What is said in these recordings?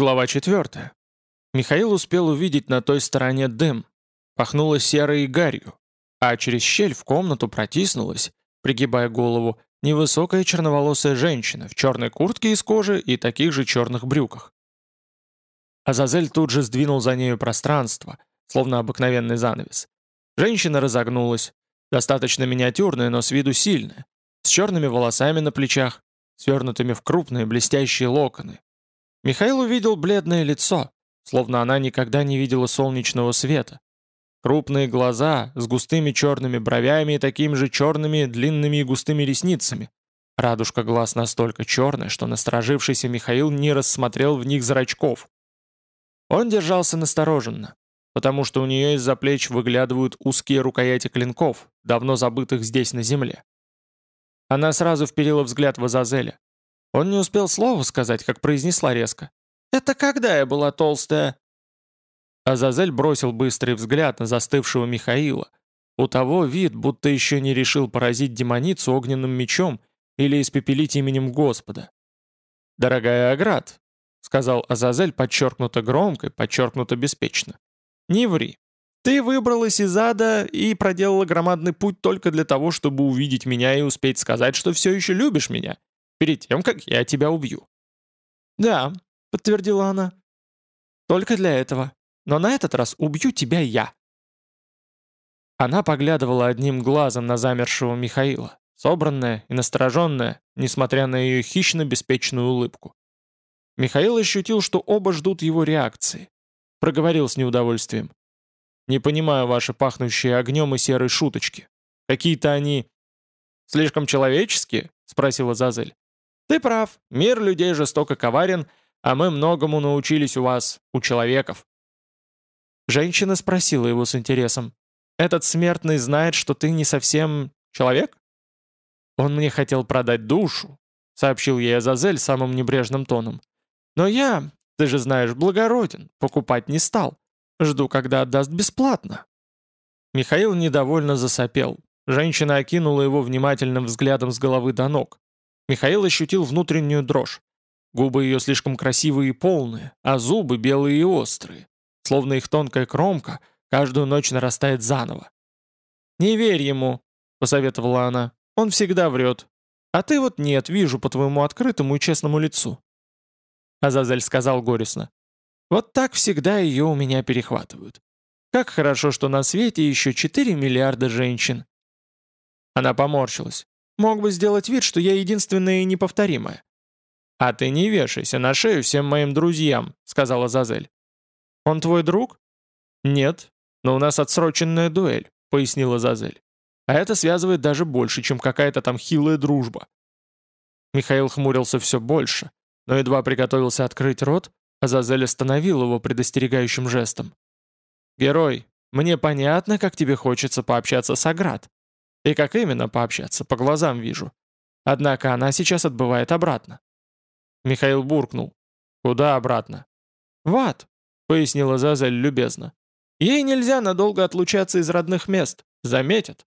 Глава 4. Михаил успел увидеть на той стороне дым. Пахнуло серой гарью, а через щель в комнату протиснулась, пригибая голову, невысокая черноволосая женщина в черной куртке из кожи и таких же черных брюках. Азазель тут же сдвинул за нею пространство, словно обыкновенный занавес. Женщина разогнулась, достаточно миниатюрная, но с виду сильная, с черными волосами на плечах, свернутыми в крупные блестящие локоны. Михаил увидел бледное лицо, словно она никогда не видела солнечного света. Крупные глаза с густыми черными бровями и такими же черными, длинными и густыми ресницами. Радужка глаз настолько черная, что насторожившийся Михаил не рассмотрел в них зрачков. Он держался настороженно, потому что у нее из-за плеч выглядывают узкие рукояти клинков, давно забытых здесь на земле. Она сразу вперила взгляд в Азазеля. Он не успел слова сказать, как произнесла резко. «Это когда я была толстая?» Азазель бросил быстрый взгляд на застывшего Михаила. У того вид, будто еще не решил поразить демоницу огненным мечом или испепелить именем Господа. «Дорогая Аград», — сказал Азазель подчеркнуто громко и подчеркнуто беспечно. «Не ври. Ты выбралась из ада и проделала громадный путь только для того, чтобы увидеть меня и успеть сказать, что все еще любишь меня, перед тем, как я тебя убью». «Да», — подтвердила она. «Только для этого. Но на этот раз убью тебя я». Она поглядывала одним глазом на замершего Михаила, собранная и настороженная, несмотря на ее хищно-беспечную улыбку. Михаил ощутил, что оба ждут его реакции. Проговорил с неудовольствием. «Не понимаю ваши пахнущие огнем и серой шуточки. Какие-то они...» «Слишком человеческие?» — спросила Зазель. «Ты прав. Мир людей жестоко коварен, а мы многому научились у вас, у человеков». Женщина спросила его с интересом. «Этот смертный знает, что ты не совсем человек?» «Он мне хотел продать душу», — сообщил ей Азазель самым небрежным тоном. «Но я, ты же знаешь, благороден, покупать не стал. Жду, когда отдаст бесплатно». Михаил недовольно засопел. Женщина окинула его внимательным взглядом с головы до ног. Михаил ощутил внутреннюю дрожь. Губы ее слишком красивые и полные, а зубы белые и острые. Словно их тонкая кромка каждую ночь нарастает заново. «Не верь ему», — посоветовала она. «Он всегда врет. А ты вот нет, вижу по твоему открытому и честному лицу». Азазель сказал горестно. «Вот так всегда ее у меня перехватывают. Как хорошо, что на свете еще 4 миллиарда женщин». Она поморщилась. «Мог бы сделать вид, что я единственная и неповторимая». «А ты не вешайся на шею всем моим друзьям», — сказала Зазель. «Он твой друг?» «Нет, но у нас отсроченная дуэль», — пояснила Зазель. «А это связывает даже больше, чем какая-то там хилая дружба». Михаил хмурился все больше, но едва приготовился открыть рот, Азазель остановил его предостерегающим жестом. «Герой, мне понятно, как тебе хочется пообщаться с Аград. И как именно пообщаться, по глазам вижу. Однако она сейчас отбывает обратно». Михаил буркнул. «Куда обратно?» «В ад», — пояснила Зазель любезно. «Ей нельзя надолго отлучаться из родных мест. Заметят.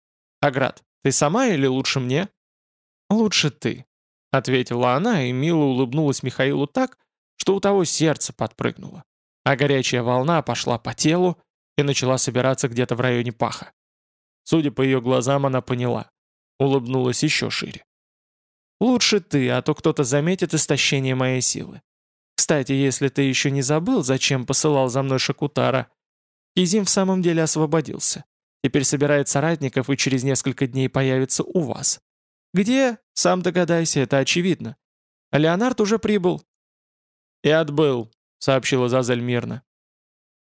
Аград, ты сама или лучше мне?» «Лучше ты», — ответила она и мило улыбнулась Михаилу так, что у того сердце подпрыгнуло, а горячая волна пошла по телу и начала собираться где-то в районе паха. Судя по ее глазам, она поняла. Улыбнулась еще шире. «Лучше ты, а то кто-то заметит истощение моей силы. Кстати, если ты еще не забыл, зачем посылал за мной Шакутара, Кизим в самом деле освободился. Теперь собирает соратников и через несколько дней появится у вас. Где? Сам догадайся, это очевидно. Леонард уже прибыл». «И отбыл», — сообщила Зазель мирно.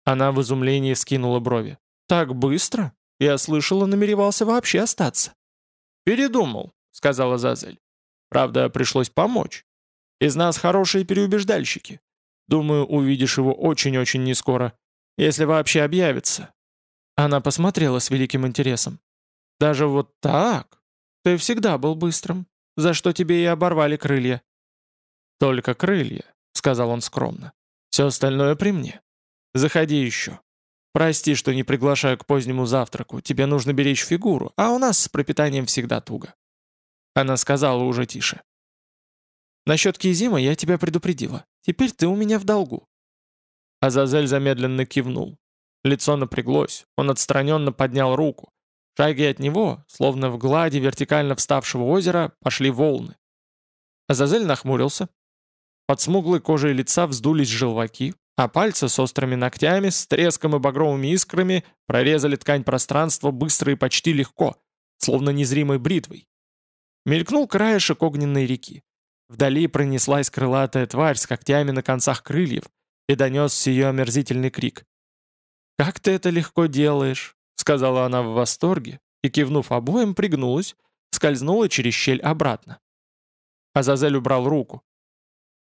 Она в изумлении вскинула брови. «Так быстро? Я слышала, намеревался вообще остаться». «Передумал», — сказала Зазель. «Правда, пришлось помочь. Из нас хорошие переубеждальщики. Думаю, увидишь его очень-очень нескоро, если вообще объявится». Она посмотрела с великим интересом. «Даже вот так? Ты всегда был быстрым, за что тебе и оборвали крылья». «Только крылья», — сказал он скромно. «Все остальное при мне. Заходи еще. Прости, что не приглашаю к позднему завтраку, тебе нужно беречь фигуру, а у нас с пропитанием всегда туго». Она сказала уже тише. «Насчет Кизима я тебя предупредила. Теперь ты у меня в долгу». Азазель замедленно кивнул. Лицо напряглось, он отстраненно поднял руку. Шаги от него, словно в глади вертикально вставшего озера, пошли волны. Азазель нахмурился. Под смуглой кожей лица вздулись желваки, а пальцы с острыми ногтями, с треском и багровыми искрами прорезали ткань пространства быстро и почти легко, словно незримой бритвой. Мелькнул краешек огненной реки. Вдали пронеслась крылатая тварь с когтями на концах крыльев и донесся ее омерзительный крик. «Как ты это легко делаешь!» — сказала она в восторге и, кивнув обоим, пригнулась, скользнула через щель обратно. Азазель убрал руку.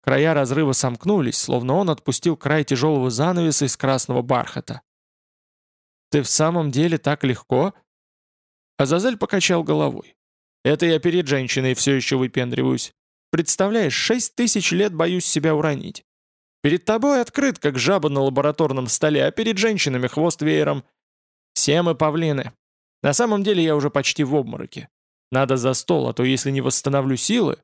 Края разрыва сомкнулись, словно он отпустил край тяжелого занавеса из красного бархата. «Ты в самом деле так легко?» Азазель покачал головой. «Это я перед женщиной все еще выпендриваюсь. Представляешь, шесть тысяч лет боюсь себя уронить. Перед тобой открыт, как жаба на лабораторном столе, а перед женщинами хвост веером. Все мы павлины. На самом деле я уже почти в обмороке. Надо за стол, а то если не восстановлю силы,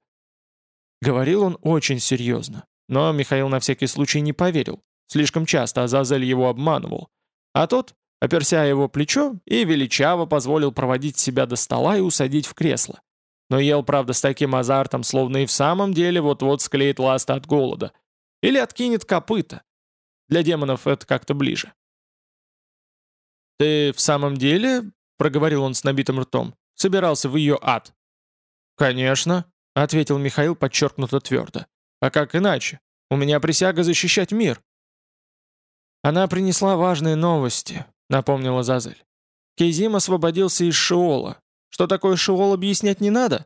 Говорил он очень серьезно, но Михаил на всякий случай не поверил. Слишком часто Азазель его обманывал. А тот, оперся его плечо, и величаво позволил проводить себя до стола и усадить в кресло. Но ел, правда, с таким азартом, словно и в самом деле вот-вот склеит ласт от голода. Или откинет копыта. Для демонов это как-то ближе. «Ты в самом деле, — проговорил он с набитым ртом, — собирался в ее ад?» «Конечно», — ответил Михаил подчеркнуто твердо. «А как иначе? У меня присяга защищать мир». «Она принесла важные новости», — напомнила Зазель. «Кейзим освободился из Шиола. Что такое Шиол, объяснять не надо?»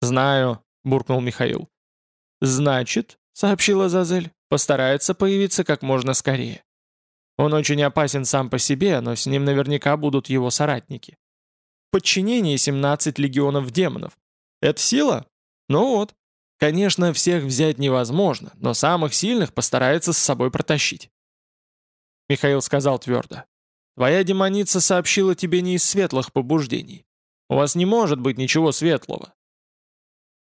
«Знаю», — буркнул Михаил. «Значит», — сообщила Зазель, — «постарается появиться как можно скорее. Он очень опасен сам по себе, но с ним наверняка будут его соратники. В подчинении 17 легионов демонов. Это сила? Ну вот. Конечно, всех взять невозможно, но самых сильных постарается с собой протащить. Михаил сказал твердо. «Твоя демоница сообщила тебе не из светлых побуждений. У вас не может быть ничего светлого».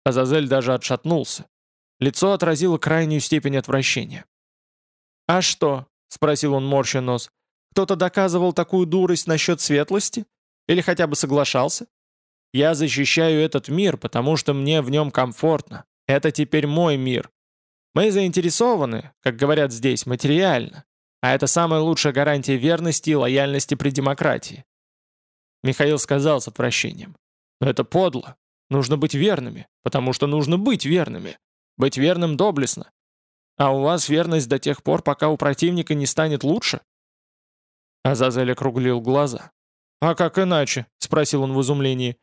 Азазель даже отшатнулся. Лицо отразило крайнюю степень отвращения. «А что?» — спросил он морща нос. «Кто-то доказывал такую дурость насчет светлости? Или хотя бы соглашался? Я защищаю этот мир, потому что мне в нем комфортно. Это теперь мой мир. Мы заинтересованы, как говорят здесь, материально. А это самая лучшая гарантия верности и лояльности при демократии. Михаил сказал с отвращением. Но это подло. Нужно быть верными, потому что нужно быть верными. Быть верным доблестно. А у вас верность до тех пор, пока у противника не станет лучше? Азазель округлил глаза. «А как иначе?» — спросил он в изумлении.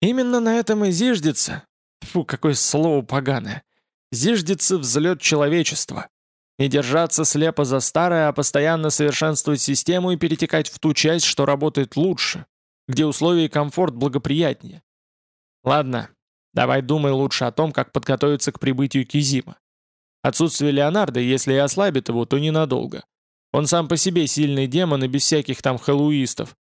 Именно на этом и зиждется, фу, какое слово поганое, зиждется взлет человечества. Не держаться слепо за старое, а постоянно совершенствовать систему и перетекать в ту часть, что работает лучше, где условия и комфорт благоприятнее. Ладно, давай думай лучше о том, как подготовиться к прибытию Кизима. Отсутствие Леонардо, если и ослабит его, то ненадолго. Он сам по себе сильный демон и без всяких там хэллоуистов.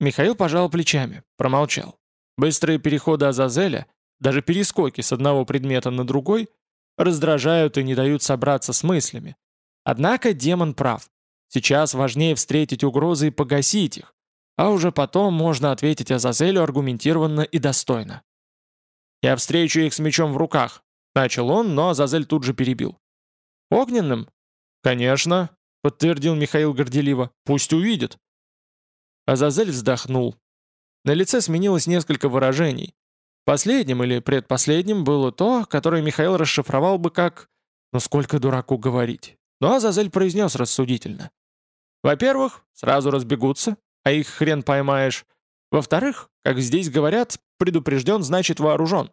Михаил пожал плечами, промолчал. Быстрые переходы Азазеля, даже перескоки с одного предмета на другой, раздражают и не дают собраться с мыслями. Однако демон прав. Сейчас важнее встретить угрозы и погасить их, а уже потом можно ответить Азазелю аргументированно и достойно. «Я встречу их с мечом в руках», — начал он, но Азазель тут же перебил. «Огненным?» «Конечно», — подтвердил Михаил горделиво. «Пусть увидит». Азазель вздохнул, на лице сменилось несколько выражений. Последним или предпоследним было то, которое Михаил расшифровал бы как «ну сколько дураку говорить». Но Азазель произнес рассудительно. Во-первых, сразу разбегутся, а их хрен поймаешь. Во-вторых, как здесь говорят, предупрежден значит вооружен.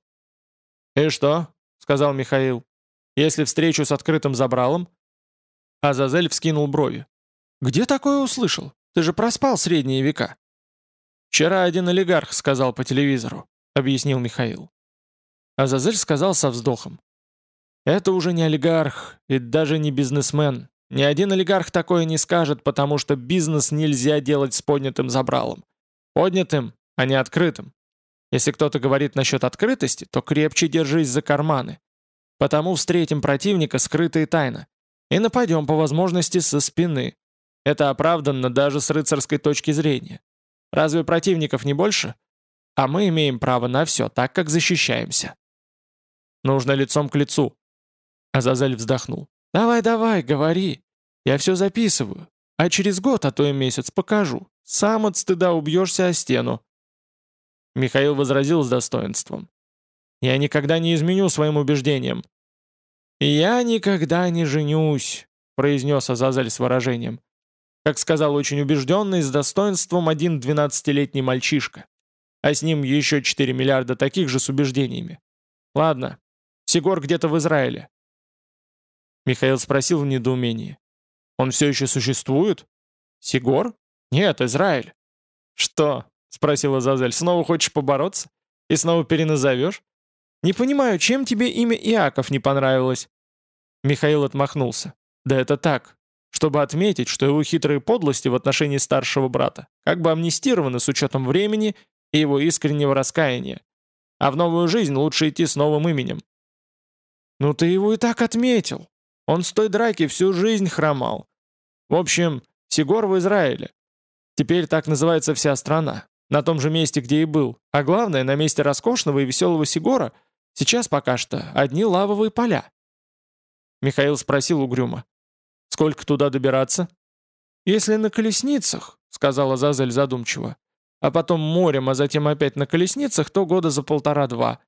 «И что?» — сказал Михаил. «Если встречу с открытым забралом?» Азазель вскинул брови. «Где такое услышал? Ты же проспал средние века». «Вчера один олигарх сказал по телевизору», — объяснил Михаил. Азазель сказал со вздохом. «Это уже не олигарх и даже не бизнесмен. Ни один олигарх такое не скажет, потому что бизнес нельзя делать с поднятым забралом. Поднятым, а не открытым. Если кто-то говорит насчет открытости, то крепче держись за карманы. Потому встретим противника скрыто и. И нападем по возможности со спины. Это оправданно даже с рыцарской точки зрения. Разве противников не больше? А мы имеем право на все, так как защищаемся. Нужно лицом к лицу. Азазель вздохнул. «Давай, давай, говори. Я все записываю. А через год, а то и месяц покажу. Сам от стыда убьешься о стену». Михаил возразил с достоинством. «Я никогда не изменю своим убеждениям». «Я никогда не женюсь», — произнес Азазель с выражением. Как сказал очень убежденный, с достоинством один двенадцатилетний мальчишка. А с ним еще 4 миллиарда таких же с убеждениями. Ладно, Сигор где-то в Израиле. Михаил спросил в недоумении. Он все еще существует? Сигор? Нет, Израиль. Что? Спросила Зазель. Снова хочешь побороться? И снова переназовешь? Не понимаю, чем тебе имя Иаков не понравилось? Михаил отмахнулся. Да это так, чтобы отметить, что его хитрые подлости в отношении старшего брата как бы амнистированы с учетом времени и его искреннего раскаяния. А в новую жизнь лучше идти с новым именем. «Ну ты его и так отметил. Он с той драки всю жизнь хромал. В общем, Сигор в Израиле. Теперь так называется вся страна. На том же месте, где и был. А главное, на месте роскошного и веселого Сигора сейчас пока что одни лавовые поля». Михаил спросил угрюмо. «Сколько туда добираться?» «Если на колесницах», — сказала Зазель задумчиво, «а потом морем, а затем опять на колесницах, то года за полтора-два.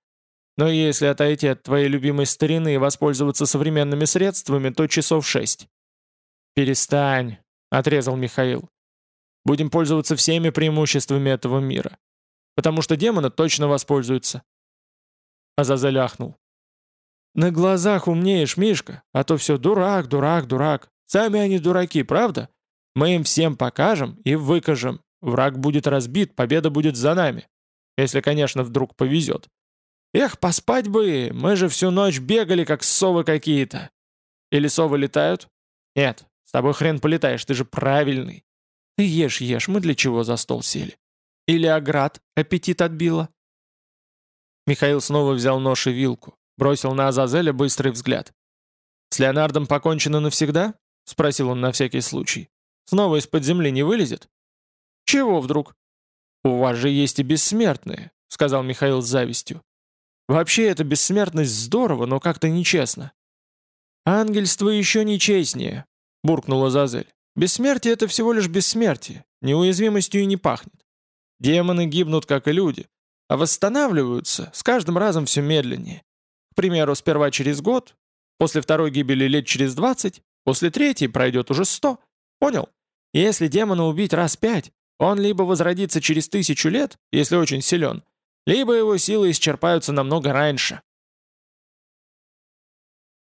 Но если отойти от твоей любимой старины и воспользоваться современными средствами, то часов шесть». «Перестань», — отрезал Михаил. «Будем пользоваться всеми преимуществами этого мира. Потому что демоны точно воспользуются». Азазель ахнул. «На глазах умнеешь, Мишка, а то все дурак, дурак, дурак. Сами они дураки, правда? Мы им всем покажем и выкажем. Враг будет разбит, победа будет за нами. Если, конечно, вдруг повезет. Эх, поспать бы, мы же всю ночь бегали, как совы какие-то. Или совы летают? Нет, с тобой хрен полетаешь, ты же правильный. Ты ешь, ешь, мы для чего за стол сели? Или оград аппетит отбила? Михаил снова взял нож и вилку, бросил на Азазеля быстрый взгляд. «С Леонардом покончено навсегда?» — спросил он на всякий случай. «Снова из-под земли не вылезет?» «Чего вдруг?» «У вас же есть и бессмертные», — сказал Михаил с завистью. Вообще, эта бессмертность здорово, но как-то нечестно. «Ангельство еще нечестнее», — буркнула Зазель. «Бессмертие — это всего лишь бессмертие, неуязвимостью и не пахнет. Демоны гибнут, как и люди, а восстанавливаются с каждым разом все медленнее. К примеру, сперва через год, после второй гибели лет через 20, после третьей пройдет уже 100. Понял? Если демона убить раз пять, он либо возродится через тысячу лет, если очень силен, либо его силы исчерпаются намного раньше.